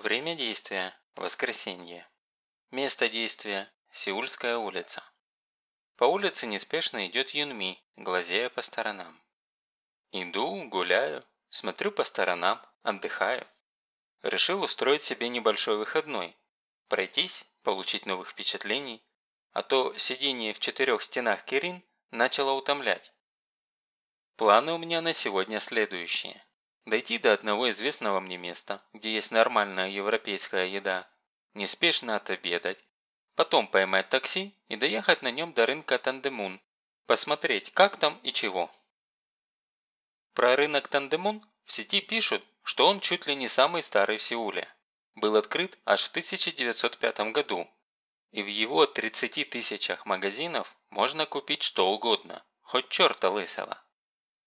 Время действия – воскресенье. Место действия – Сеульская улица. По улице неспешно идет Юнми, глазея по сторонам. Иду, гуляю, смотрю по сторонам, отдыхаю. Решил устроить себе небольшой выходной. Пройтись, получить новых впечатлений. А то сидение в четырех стенах Кирин начало утомлять. Планы у меня на сегодня следующие. Дойти до одного известного мне места, где есть нормальная европейская еда, неспешно отобедать, потом поймать такси и доехать на нем до рынка Тандемун, посмотреть, как там и чего. Про рынок Тандемун в сети пишут, что он чуть ли не самый старый в Сеуле. Был открыт аж в 1905 году, и в его 30 тысячах магазинов можно купить что угодно, хоть черта лысого.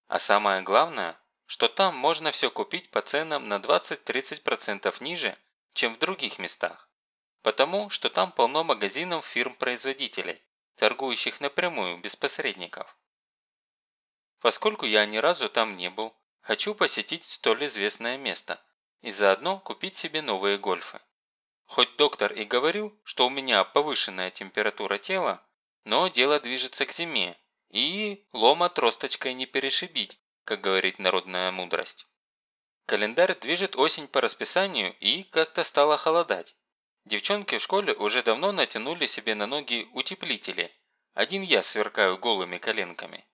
А самое главное, что там можно все купить по ценам на 20-30% ниже, чем в других местах. Потому, что там полно магазинов фирм-производителей, торгующих напрямую, без посредников. Поскольку я ни разу там не был, хочу посетить столь известное место и заодно купить себе новые гольфы. Хоть доктор и говорил, что у меня повышенная температура тела, но дело движется к зиме, и лома тросточкой не перешибить, как говорит народная мудрость. Календарь движет осень по расписанию и как-то стало холодать. Девчонки в школе уже давно натянули себе на ноги утеплители. Один я сверкаю голыми коленками.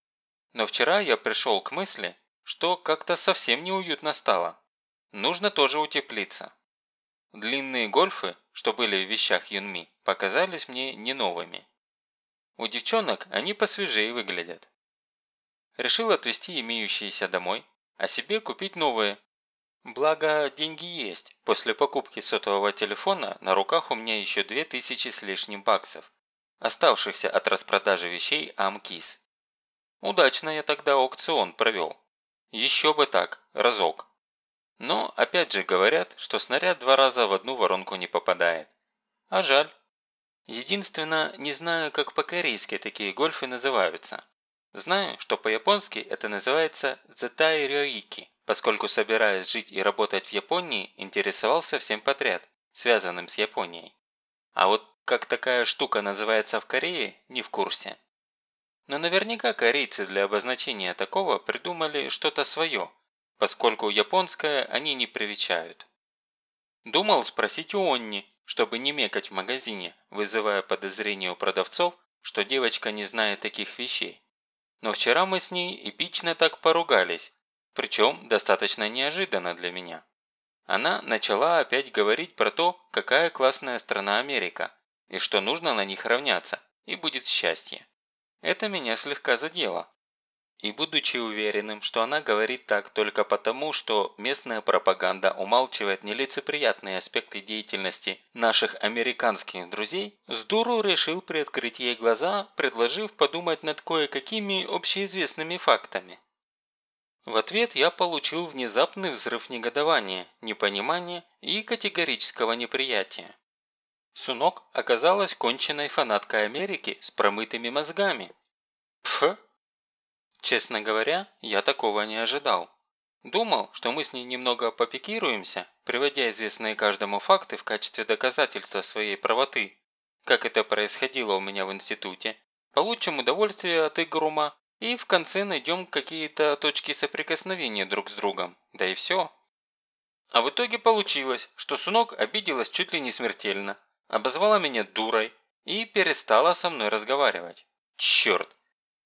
Но вчера я пришел к мысли, что как-то совсем неуютно стало. Нужно тоже утеплиться. Длинные гольфы, что были в вещах Юнми, показались мне не новыми. У девчонок они посвежее выглядят. Решил отвезти имеющиеся домой, а себе купить новые. Благо, деньги есть. После покупки сотового телефона на руках у меня еще 2000 с лишним баксов, оставшихся от распродажи вещей Амкис. Удачно я тогда аукцион провел. Еще бы так, разок. Но, опять же говорят, что снаряд два раза в одну воронку не попадает. А жаль. Единственное, не знаю, как по-корейски такие гольфы называются. Знаю, что по-японски это называется «зетай рёики», поскольку собираясь жить и работать в Японии, интересовался всем подряд, связанным с Японией. А вот как такая штука называется в Корее, не в курсе. Но наверняка корейцы для обозначения такого придумали что-то свое, поскольку японское они не привечают. Думал спросить у Онни, чтобы не мекать в магазине, вызывая подозрение у продавцов, что девочка не знает таких вещей. Но вчера мы с ней эпично так поругались, причем достаточно неожиданно для меня. Она начала опять говорить про то, какая классная страна Америка, и что нужно на них равняться, и будет счастье. Это меня слегка задело, и будучи уверенным, что она говорит так только потому, что местная пропаганда умалчивает нелицеприятные аспекты деятельности наших американских друзей, с дуру решил приоткрыть ей глаза, предложив подумать над кое-какими общеизвестными фактами. В ответ я получил внезапный взрыв негодования, непонимания и категорического неприятия. Сунок оказалась конченной фанаткой Америки с промытыми мозгами. Пф, Честно говоря, я такого не ожидал. Думал, что мы с ней немного попикируемся, приводя известные каждому факты в качестве доказательства своей правоты, как это происходило у меня в институте, получим удовольствие от игрума и в конце найдем какие-то точки соприкосновения друг с другом, да и все. А в итоге получилось, что Сунок обиделась чуть ли не смертельно, обозвала меня дурой и перестала со мной разговаривать. Черт,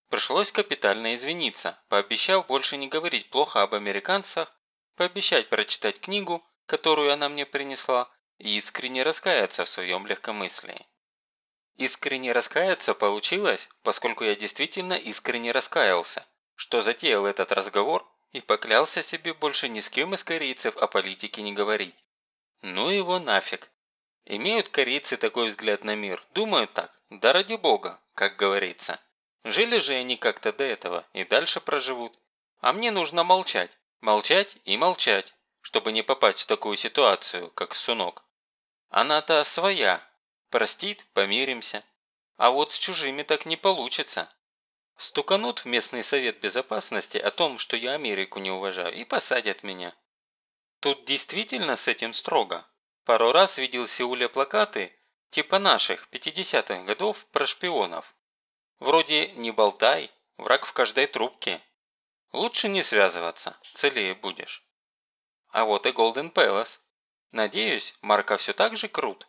Пришлось капитально извиниться, пообещав больше не говорить плохо об американцах, пообещать прочитать книгу, которую она мне принесла, и искренне раскаяться в своем легкомыслии. Искренне раскаяться получилось, поскольку я действительно искренне раскаялся, что затеял этот разговор и поклялся себе больше ни с кем из корейцев о политике не говорить. Ну его нафиг. Имеют корейцы такой взгляд на мир, думают так, да ради бога, как говорится. Жили же они как-то до этого и дальше проживут. А мне нужно молчать, молчать и молчать, чтобы не попасть в такую ситуацию, как Сунок. Она-то своя. Простит, помиримся. А вот с чужими так не получится. Стуканут в местный совет безопасности о том, что я Америку не уважаю, и посадят меня. Тут действительно с этим строго. Пару раз видел в Сеуле плакаты, типа наших, 50-х годов, про шпионов. Вроде «Не болтай», «Враг в каждой трубке». Лучше не связываться, целее будешь. А вот и Голден Пэлас. Надеюсь, Марка все так же крут.